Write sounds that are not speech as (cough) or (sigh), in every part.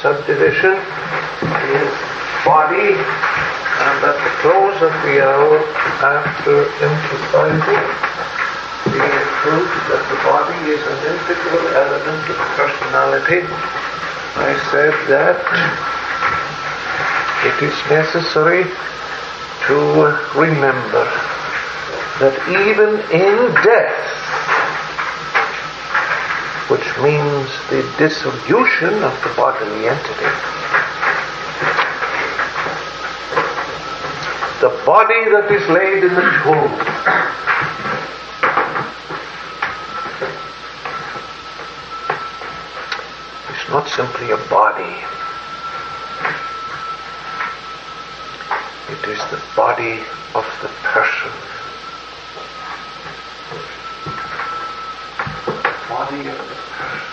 subdivision is body and at the close of the hour after emphasizing the truth that the body is an integral element of personality I said that it is necessary to remember that even in death which means the dissolution of the bodily entity. The body that is laid in the tomb is not simply a body. It is the body of the person. body of the person.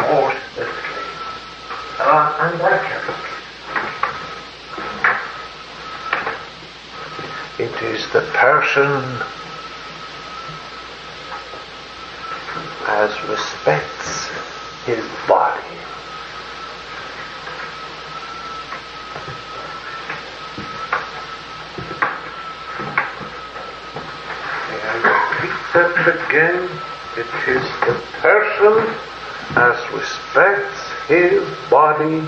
More specifically, anarchically. It is the person as respects his body. May I repeat that again? It is the person as respects his body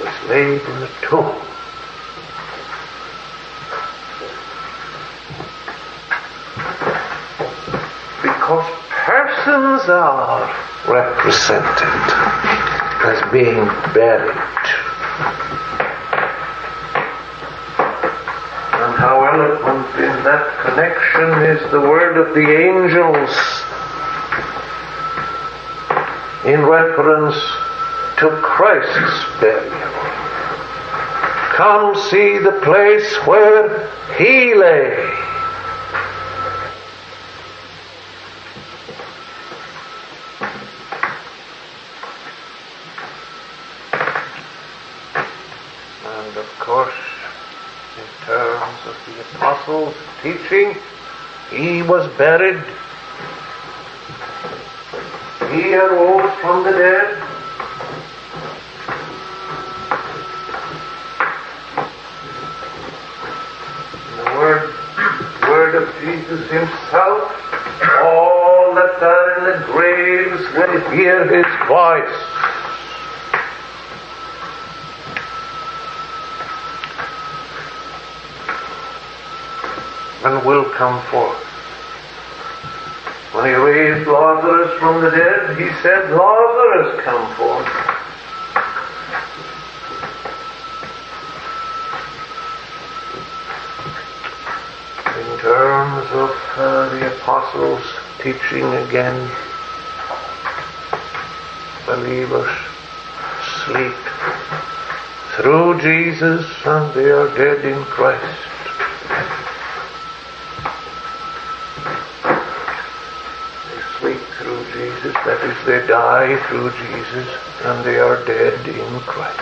was laid in the tomb. Because persons are represented as being buried. And how eloquent in that connection is the word of the angels in reference to Christ's burial. Come see the place where he lay. And of course, in terms of the apostles' teaching, he was buried. He arose from the dead. The word, word of Jesus himself, all that are in the graves will hear his voice. and will come forth. When he raised Lazarus from the dead, he said, Lazarus, come forth. In terms of uh, the apostles' teaching again, believers sleep through Jesus and they are dead in Christ. sleep through Jesus, that is, they die through Jesus, and they are dead in Christ.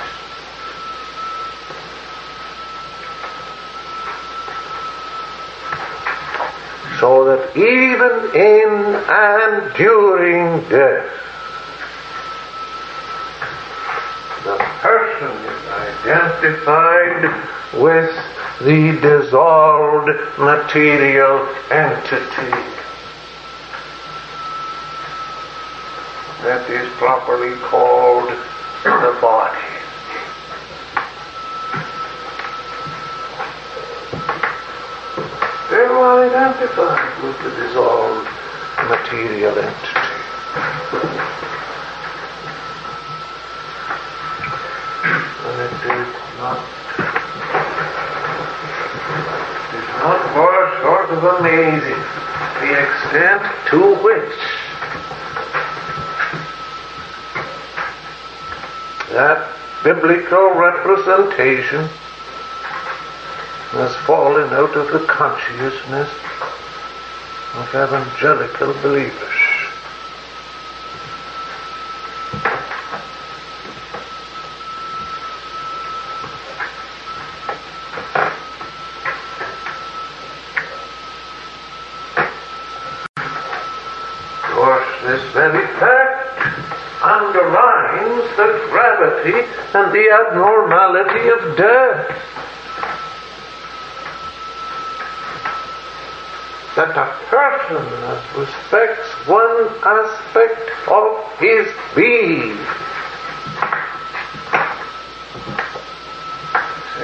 So that even in and during death, the person is identified with the dissolved material entity. That is properly called the body. They are identified with the dissolved material entity. And it is not far short of amazing the extent to which that biblical representation has fallen out of the consciousness of evangelical believers. And the abnormality of death. That a person that respects one aspect of his being,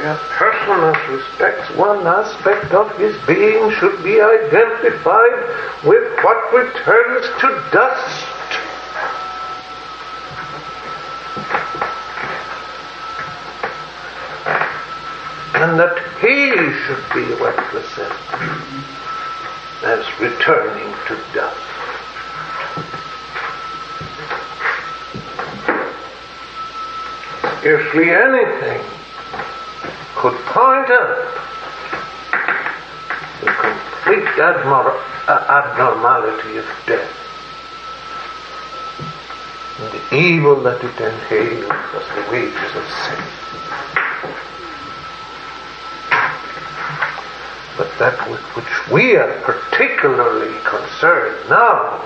a person that respects one aspect of his being should be identified with what returns to dust. And that he should be represented as returning to dust. Scarcely anything could point out the complete abnor- uh, abnormality of death and the evil that it entails as the wages of sin. That with which we are particularly concerned now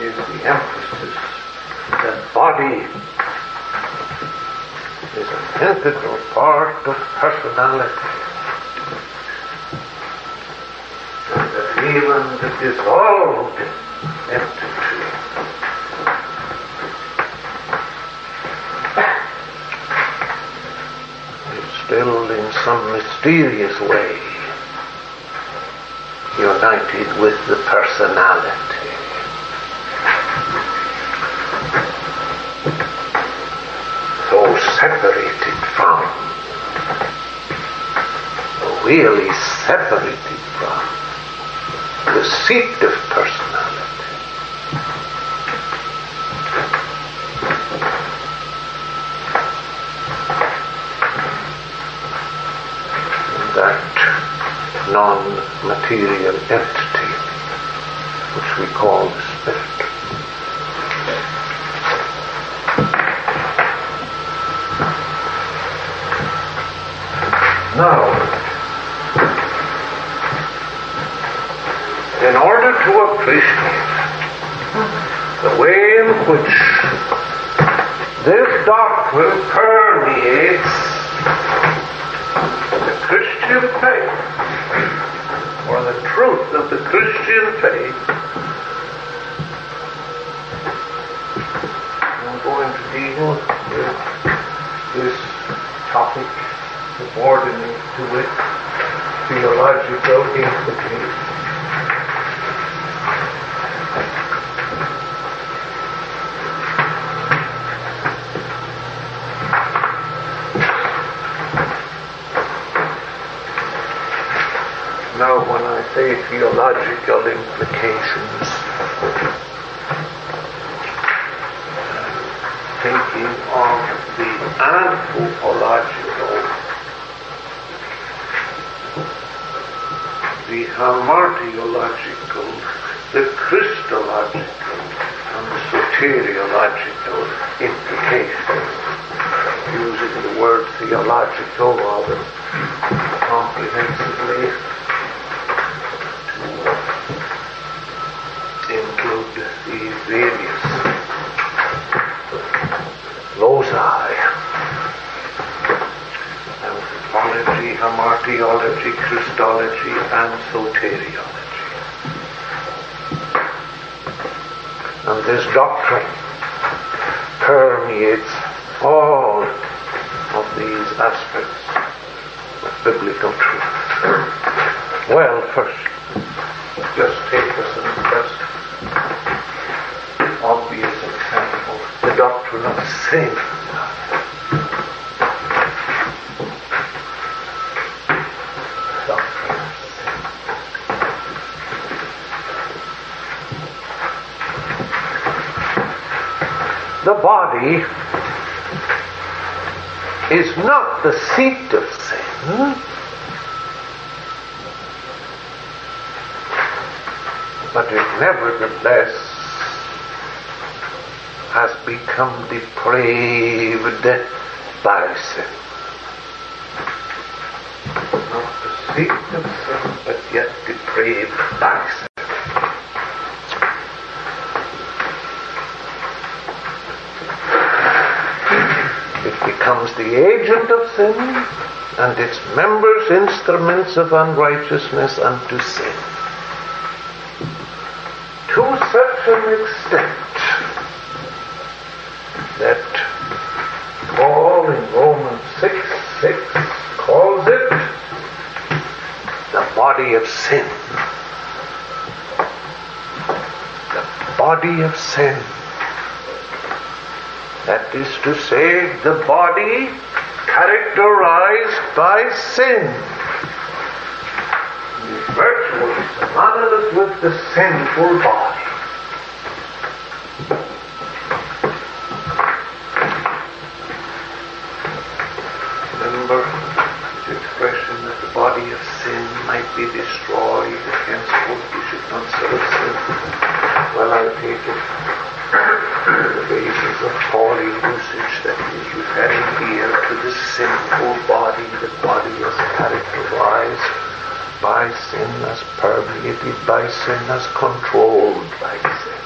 is the emphasis that body is an integral part of personality. And that even the dissolved entity is still some mysterious way united with the personality. So separated from, really separated from the seat of personality. Non-material entity which we call the spirit. Now, in order to appreciate the way in which this doctrine permeates the Christian faith, the truth of the Christian faith, I'm going to deal with this topic subordinate to its theological implications. Now, when I say theological implications, thinking of the anthropological, the hamartiological, the Christological, and the soteriological implications. Using the word theological rather comprehensively include the various loci anthropology, hamartiology, Christology, and soteriology. And this doctrine permeates all of these aspects of biblical truth. Well, first, just take not the same. The body is not the seat of sin, but it nevertheless become depraved by sin. Not seat of sin, but yet depraved by sin. It becomes the agent of sin, and its members instruments of unrighteousness unto sin. To such an extent that Paul in Romans 6 6 calls it the body of sin. The body of sin. That is to say, the body characterized by sin. Virtually synonymous with the sinful body. Usage that is referring here to the sinful body, the body as characterized by sin, as permeated by sin, as controlled by sin.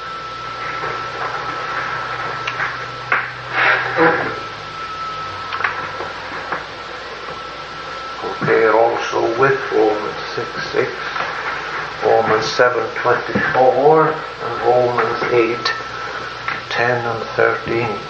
Compare also with Romans 6 6, Romans 7 24, and Romans 8 10 and 13.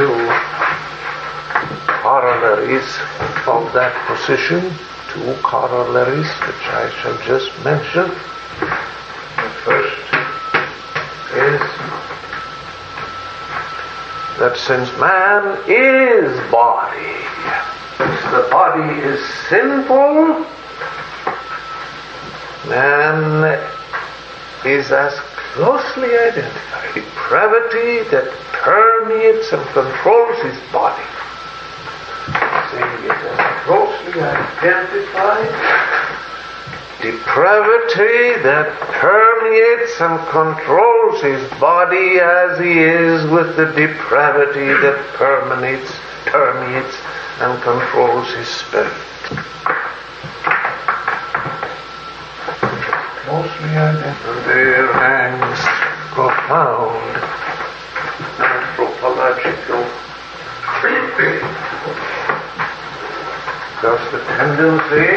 Two corollaries of that position, two corollaries which I shall just mention. The first is that since man is body, the body is sinful, man is as closely identified. Depravity that permeates and controls his body. Closely identified. Depravity that permeates and controls his body as he is with the depravity that permeates, permeates and controls his spirit. Mostly identified. There hangs profound anthropological Because the tendency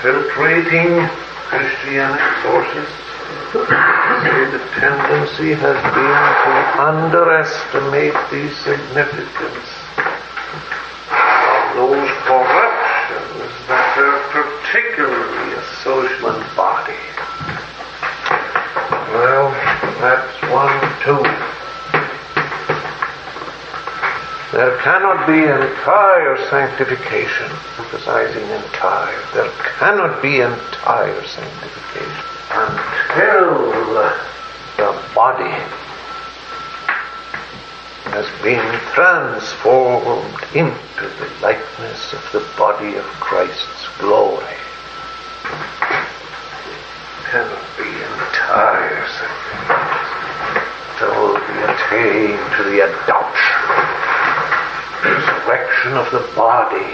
filtrating Christianic sources the tendency has been to underestimate the significance of those corruptions that are particularly a social body. Well, that's one, two. There cannot be entire sanctification, emphasizing entire. There cannot be entire sanctification until the body has been transformed into the likeness of the body of Christ's glory cannot be entire till we attain to the adoption, resurrection of the body.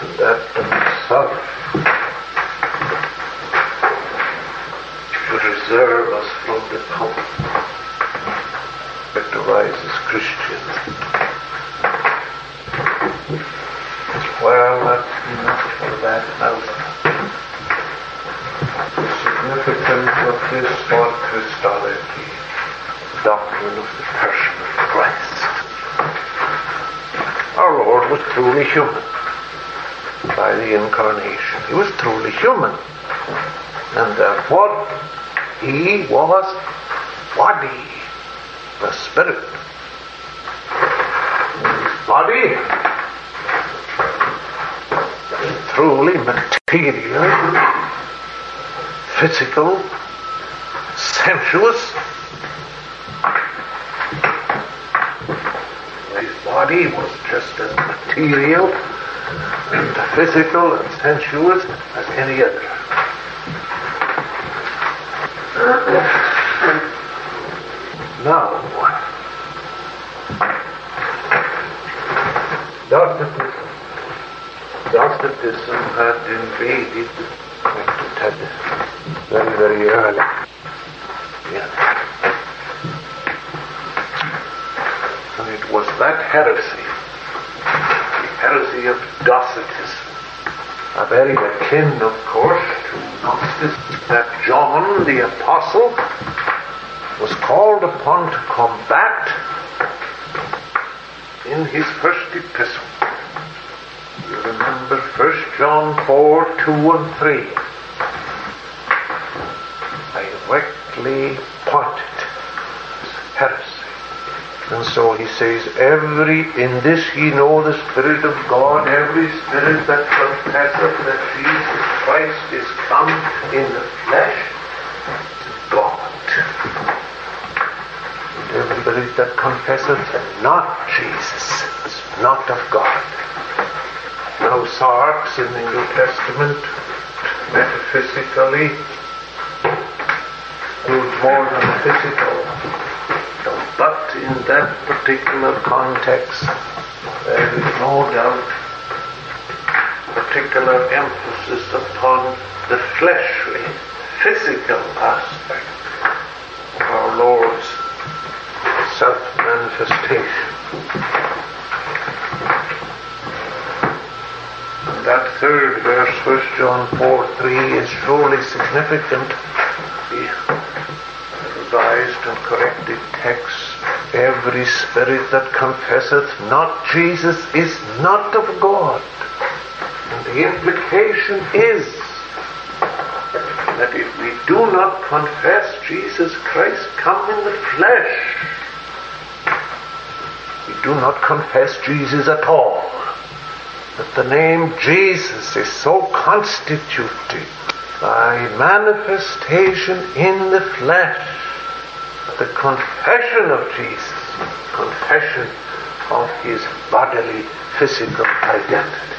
And that of itself should reserve us from the power characterizes Christians. Well, that's enough for that house. The significance of this for Christology, doctrine of the person of Christ. Our Lord was truly human by the incarnation. He was truly human. And therefore, he was body, the spirit. His body truly material, physical, sensuous. His body was just and physical and sensuous as any other. Now, Dr. Gnosticism had invaded had very, very early. Yeah. And it was that heresy, the heresy of Docetism, a very akin, of course, to Gnosticism, that John the Apostle was called upon to combat in his first epistle You remember 1 John 4, 2 and 3. Directly pointed heresy. And he says, every, in this ye know the Spirit of God, every spirit that confesseth that Jesus Christ is come in the flesh, God. And every everybody that confesseth not Jesus is not of God no sarx in the New Testament, metaphysically, includes more than physical. In that particular context, there is no doubt particular emphasis upon the fleshly, physical aspect of our Lord's self-manifestation. that third verse, 1 John 4 3, is surely significant. The revised and corrected text every spirit that confesseth not Jesus is not of God. And the implication is that if we do not confess Jesus Christ come in the flesh, we do not confess Jesus at all that the name Jesus is so constituted by manifestation in the flesh, that the confession of Jesus, confession of his bodily, physical identity.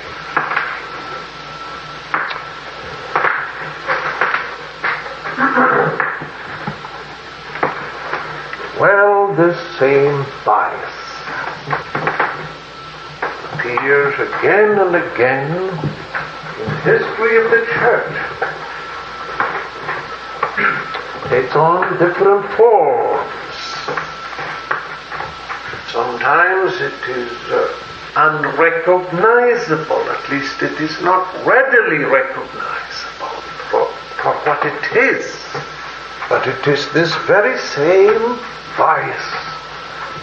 Well, this same bias appears again and again in the history of the church. (clears throat) Takes on different forms. Sometimes it is uh, unrecognizable, at least it is not readily recognizable for, for what it is. But it is this very same bias,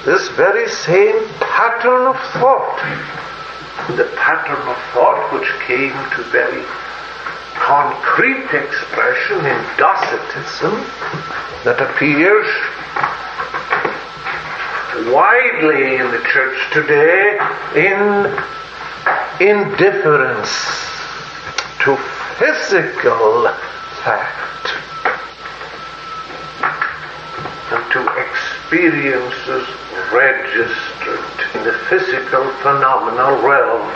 this very same pattern of thought the pattern of thought which came to very concrete expression in Docetism that appears widely in the church today in indifference to physical fact and to experiences registered in the physical phenomenal realm.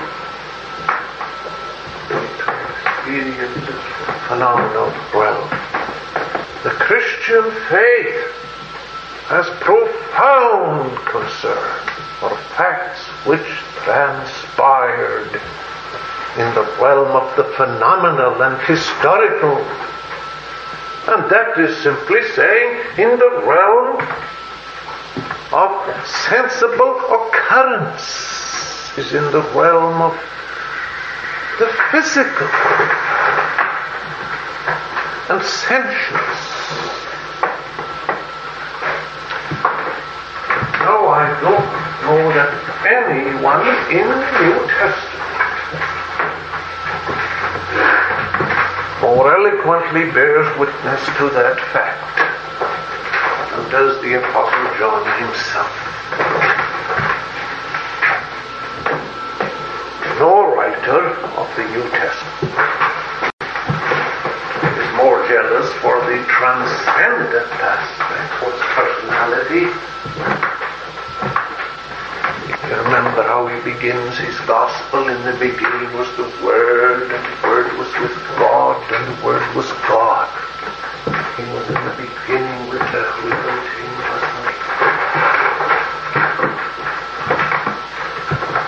Experiences phenomenal realm. The Christian faith has profound concern for facts which transpired in the realm of the phenomenal and historical. And that is simply saying in the realm of sensible occurrence is in the realm of the physical. and sensuous. Now I don't know that anyone in the New Testament more eloquently bears witness to that fact than does the Apostle John himself. No writer of the New Testament is more jealous for the transcendent aspect of personality. You remember how he begins his gospel. In the beginning was the Word, and the Word was with God, and the Word was God. He was in the beginning with the with continuously.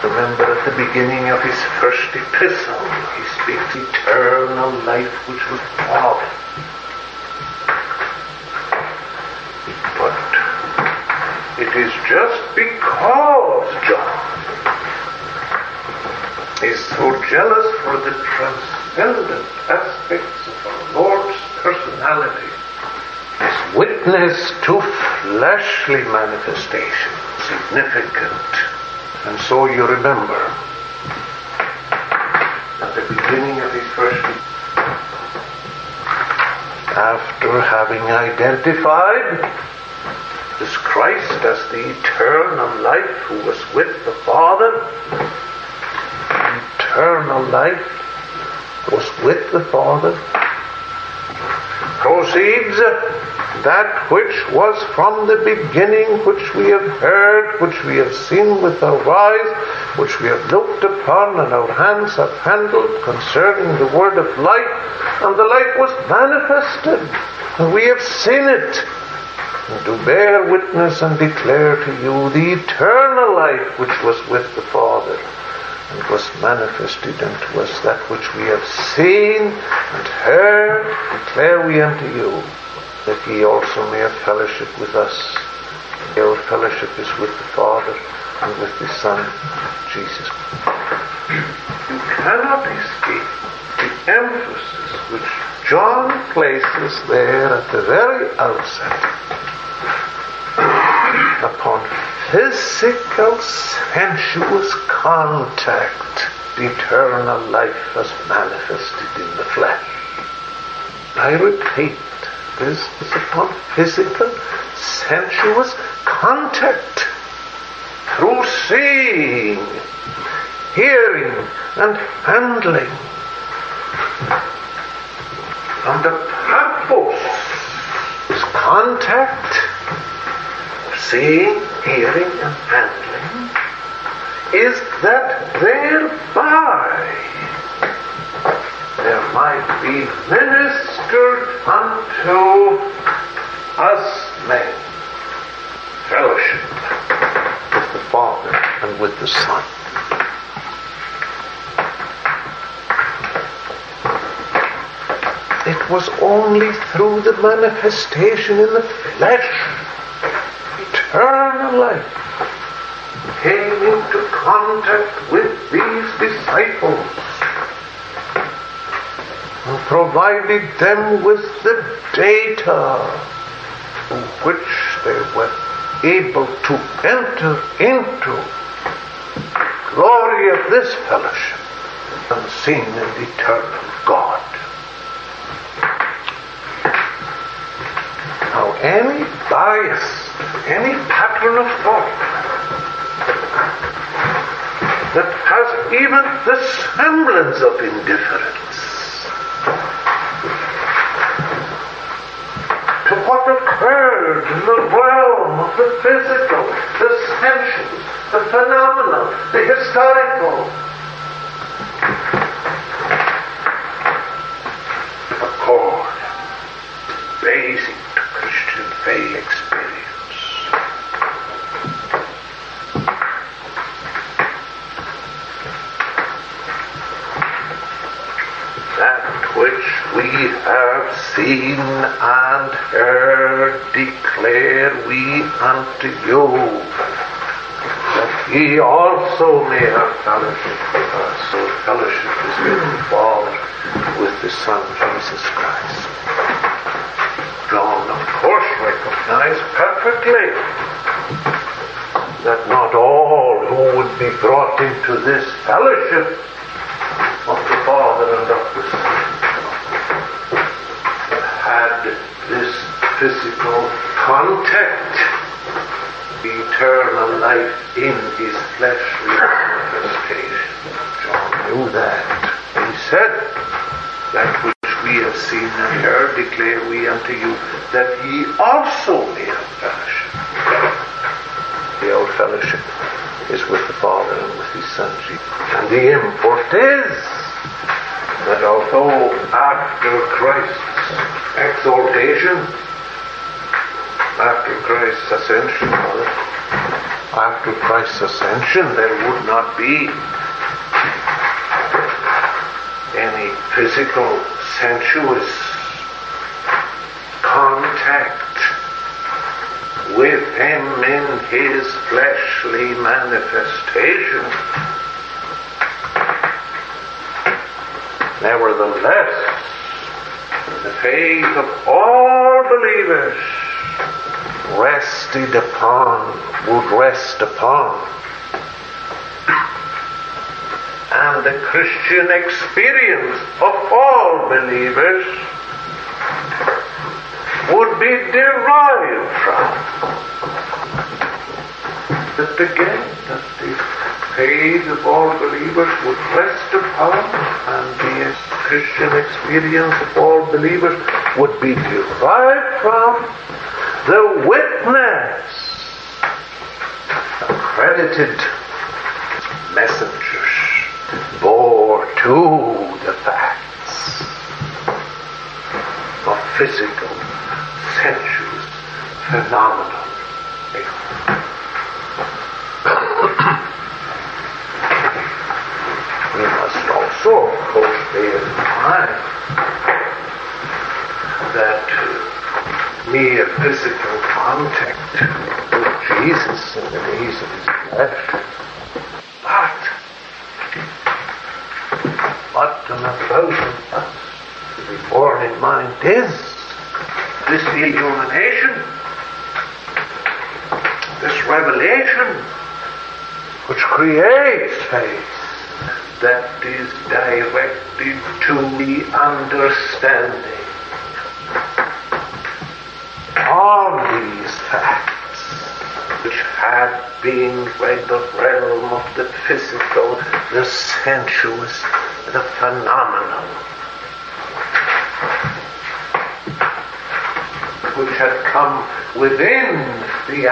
Remember at the beginning of his first epistle, he speaks eternal life which was God. But it is just because John is so jealous for the transcendent aspects of our Lord's personality, his witness to fleshly manifestation significant. And so you remember at the beginning of his first after having identified this Christ as the eternal life who was with the Father. Eternal life was with the Father. Proceeds that which was from the beginning, which we have heard, which we have seen with our eyes, which we have looked upon and our hands have handled concerning the word of life, and the light was manifested, and we have seen it and to bear witness and declare to you the eternal life which was with the Father and was manifested unto us that which we have seen and heard, declare we unto you, that ye also may have fellowship with us. Our fellowship is with the Father and with the Son, Jesus. You cannot escape the emphasis which John places there at the very outset upon physical, sensuous contact, eternal life as manifested in the flesh. I repeat, this is upon physical, sensuous contact through seeing, hearing, and handling. And the purpose is contact seeing, hearing, and handling is that thereby there might be ministered unto us men fellowship with the Father and with the Son. It was only through the manifestation in the flesh life came into contact with these disciples and provided them with the data which they were able to enter into glory of this fellowship unseen and eternal God. Now any bias any of thought that has even the semblance of indifference to what occurred in the realm of the physical, the sensual, the phenomenal, the historical. Accord, basic to Christian faith experience. we have seen and heard declare we unto you, that ye also may have fellowship with us. So fellowship is the with the Son, Jesus Christ. John, of course, recognized perfectly that not all who would be brought into this fellowship physical contact, eternal life in his fleshly manifestation. John knew that. He said, that which we have seen and heard declare we unto you, that ye also may have fellowship. The old fellowship is with the Father and with his Son Jesus. And the import is that although after Christ's exaltation, after Christ's ascension, after Christ's ascension, there would not be any physical, sensuous contact with him in his fleshly manifestation. Nevertheless, the faith of all believers rested upon, would rest upon, and the Christian experience of all believers would be derived from. That again, that the faith of all believers would rest upon, and the Christian experience of all believers would be derived from the witness, accredited messengers bore to the facts. Of physical, sensuous, phenomenal we must also, of in mind that mere physical contact with Jesus in the days of his but what an approach to be borne in mind is this illumination, this revelation, which creates faith that is directed to the understanding of these facts, which been by the realm of the physical, the sensuous, the phenomenal, which had come within the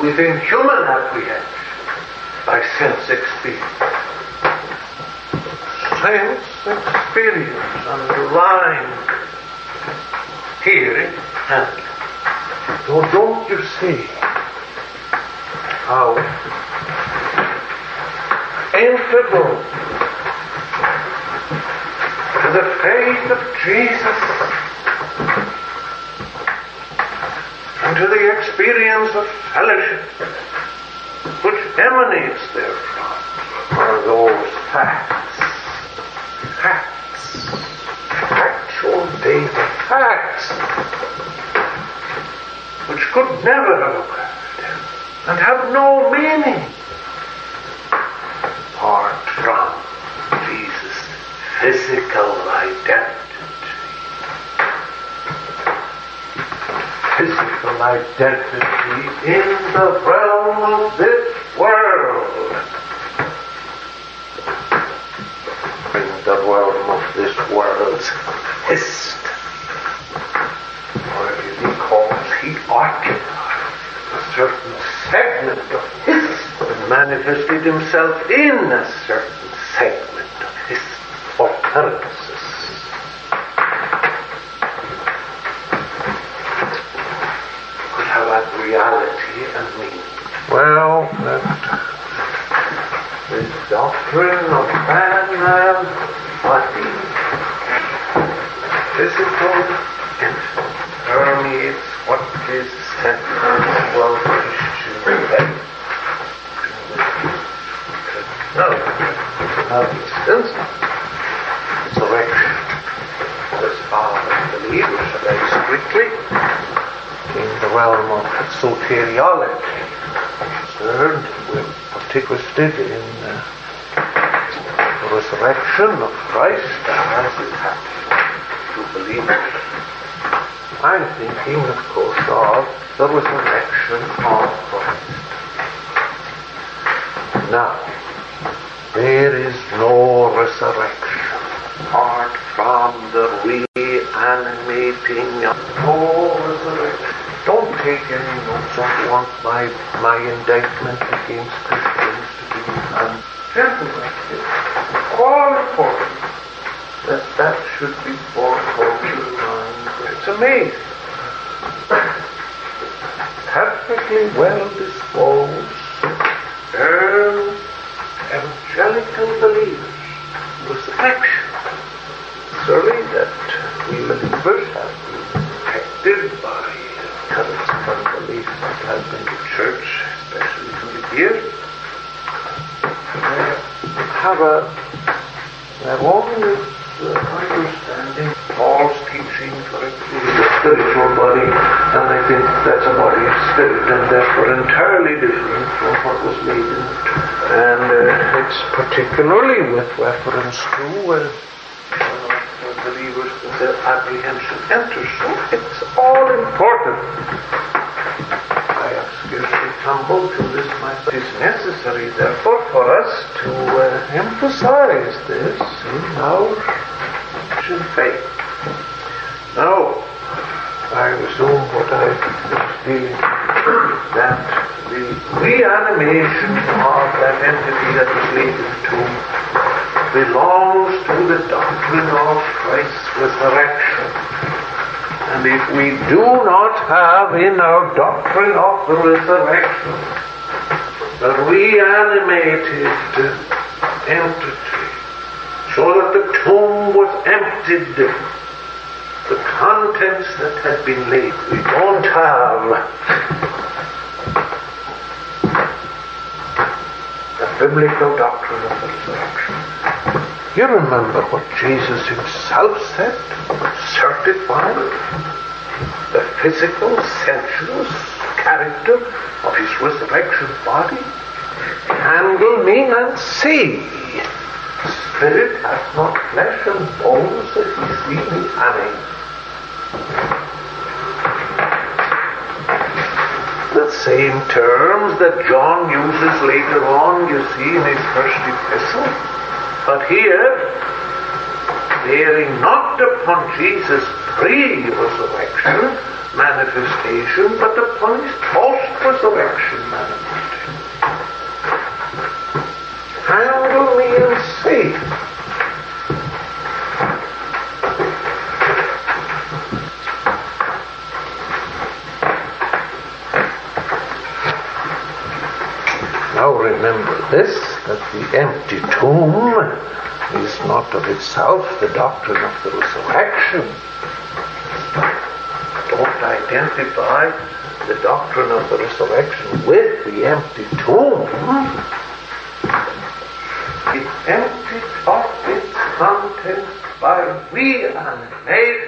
within human apprehension by sense experience. Sense experience underlying hearing and so don't you see how integral to the faith of Jesus and to the experience of fellowship which emanates therefrom are those facts. Facts. Actual data. Facts. Which could never have occurred and have no meaning apart from Jesus' physical identity. Physical identity in the realm of this world. In the realm of this world's history. Or if he calls, he occupied a certain segment of history manifested himself in a certain segment of history or purposes. Could have that reality and meaning. Well, that the doctrine of man and body, physical infant, permeates what is central well Christian faith. No, for instance, resurrection, as far as believers are concerned, strictly in the realm of soteriology concerned. We're particularly in uh, the resurrection of Christ as it happened to believers. I'm thinking, of course, of the resurrection of Christ. Now, there is my, my indictment against Christians to be ungentlemen. It's all important that that should be foretold to the mind. It's amazing. Perfectly well disposed, earned, evangelical believers, resurrection. Surely that we believers have been affected by have been the church, especially through the years. Have a have always uh, understanding Paul's teaching for a spiritual body, and I think that's a body of spirit, and therefore entirely different from what was made in it. And uh, it's particularly with reference to uh, uh, believers that their apprehension enters. So it's all important. Tumbled to this myself. It is necessary, therefore, for us to uh, emphasize this in our Christian faith. Now, I resume what I was that the reanimation of that entity that was tomb belongs to the doctrine of Christ's resurrection. And if we do not have in our doctrine of the resurrection the reanimated entity, so that the tomb was emptied, the contents that had been laid, we don't have the biblical doctrine of the resurrection. You remember what Jesus himself said, certified the physical, sensuous character of his resurrection body? Handle me and see. Spirit hath not flesh and bones as ye see me having. The same terms that John uses later on, you see, in his first epistle. But here, bearing not upon Jesus' pre-resurrection manifestation, but upon his post-resurrection manifestation. Handle me and see. Now remember this, that the empty tomb is not of itself the doctrine of the resurrection. Don't identify the doctrine of the resurrection with the empty tomb. It emptied of its contents by reanimation